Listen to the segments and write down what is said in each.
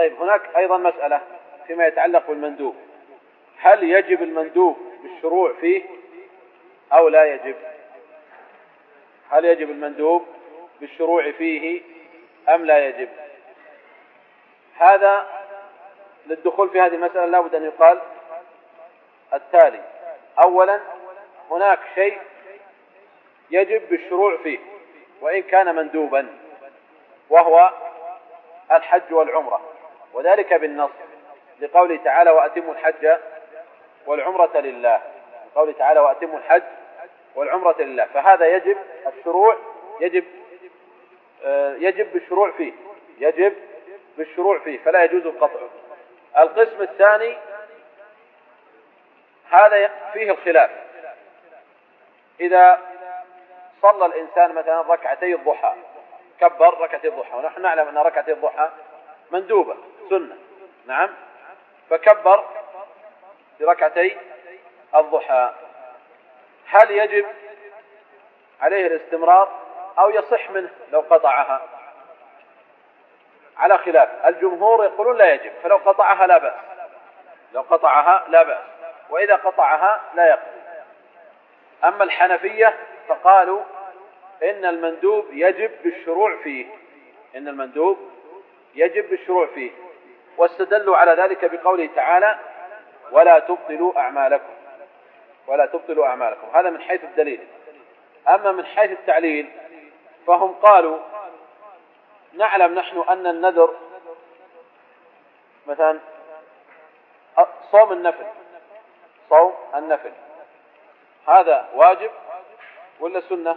طيب هناك أيضا مسألة فيما يتعلق بالمندوب. هل يجب المندوب بالشروع فيه أو لا يجب؟ هل يجب المندوب بالشروع فيه أم لا يجب؟ هذا للدخول في هذه المسألة لابد أن يقال التالي. أولا هناك شيء يجب بالشروع فيه وإن كان مندوبا وهو الحج والعمرة. وذلك بالنص لقوله تعالى وأتموا الحج والعمرة لله. قوله تعالى وأتموا الحج والعمرة لله. فهذا يجب الشروع يجب آه، يجب بالشروع فيه. يجب بالشروع فيه فلا يجوز القطع. القسم الثاني هذا فيه الخلاف. إذا صلى الإنسان مثلا ركعتي الضحى كبر ركعتي الضحى. ونحن نعلم أن ركعتي الضحى مندوبة. سنة. نعم. فكبر بركعتي الضحى. هل يجب عليه الاستمرار أو يصح منه لو قطعها؟ على خلاف. الجمهور يقولون لا يجب فلو قطعها لا بأس. لو قطعها لا بأس. وإذا قطعها لا يقضي أما الحنفية فقالوا إن المندوب يجب بالشروع فيه. إن المندوب يجب بالشروع فيه. واستدلوا على ذلك بقوله تعالى ولا تبطلوا أعمالكم. ولا تبطلوا أعمالكم. هذا من حيث الدليل. أما من حيث التعليل فهم قالوا نعلم نحن أن النذر مثلا صوم النفل. صوم النفل. هذا واجب ولا سنة؟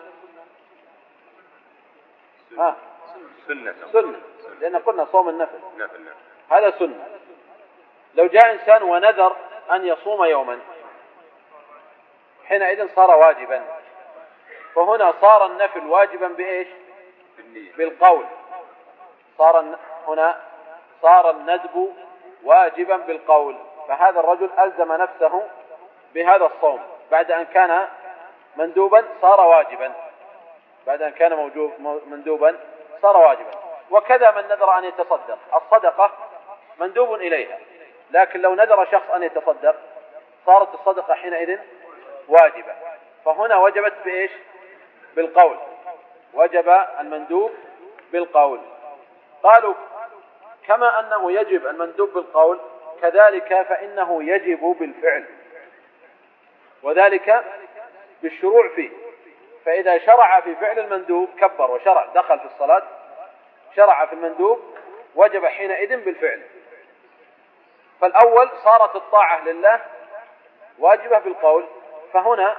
ها؟ سنة. سنة. لأن قلنا صوم النفل. هذا سنة. لو جاء إنسان ونذر أن يصوم يوما حينئذ صار واجبا. فهنا صار النفل واجبا بإيش؟ بالقول. صار هنا صار الندب واجبا بالقول. فهذا الرجل ألزم نفسه بهذا الصوم. بعد أن كان مندوبا صار واجبا. بعد أن كان موجوب مندوبا صار واجبا. وكذا من نذر أن يتصدق. الصدقة مندوب إليها. لكن لو نذر شخص أن يتصدق صارت الصدقة حينئذ واجبة. فهنا وجبت بإيش؟ بالقول. وجب المندوب بالقول. قالوا كما أنه يجب المندوب بالقول كذلك فإنه يجب بالفعل. وذلك بالشروع فيه. فإذا شرع في فعل المندوب كبر وشرع دخل في الصلاة شرع في المندوب وجب حينئذ بالفعل. فالأول صارت الطاعة لله واجبة بالقول فهنا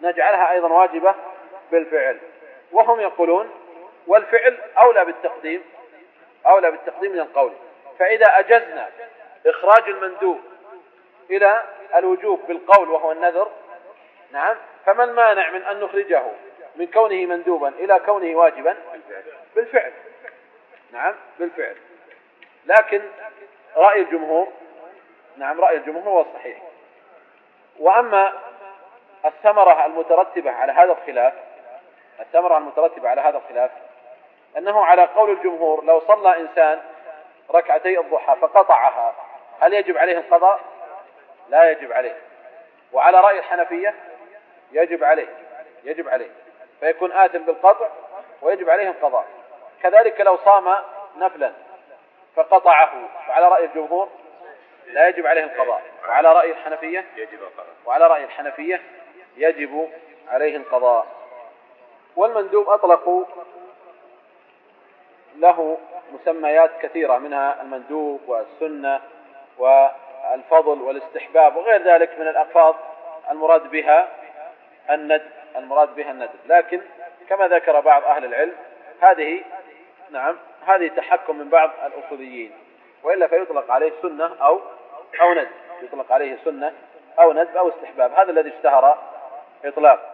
نجعلها أيضا واجبة بالفعل. وهم يقولون والفعل أولى بالتقديم أولى بالتقديم من القول. فإذا أجزنا إخراج المندوب إلى الوجوب بالقول وهو النذر نعم فما المانع من أن نخرجه من كونه مندوبا إلى كونه واجبا بالفعل؟ نعم بالفعل. لكن رأي الجمهور نعم رأي الجمهور هو الصحيح. وأما الثمرة المترتبة على هذا الخلاف الثمرة المترتبة على هذا الخلاف أنه على قول الجمهور لو صلى إنسان ركعتي الضحى فقطعها هل يجب عليه القضاء؟ لا يجب عليه. وعلى رأي الحنفية يجب عليه يجب عليه. فيكون آثم بالقطع ويجب عليه القضاء. كذلك لو صام نفلا فقطعه. فعلى رأي الجمهور لا يجب عليه القضاء. وعلى رأي الحنفية يجب القضاء. وعلى رأي الحنفية يجب عليه القضاء. والمندوب أطلقوا له مسميات كثيرة منها المندوب والسنة والفضل والاستحباب وغير ذلك من الألفاظ المراد بها الندب المراد بها الندب. لكن كما ذكر بعض أهل العلم هذه نعم هذه تحكم من بعض الأصوليين وإلا فيطلق عليه سنة أو أو ندب يطلق عليه سنة أو ندب أو استحباب هذا الذي اشتهر إطلاق.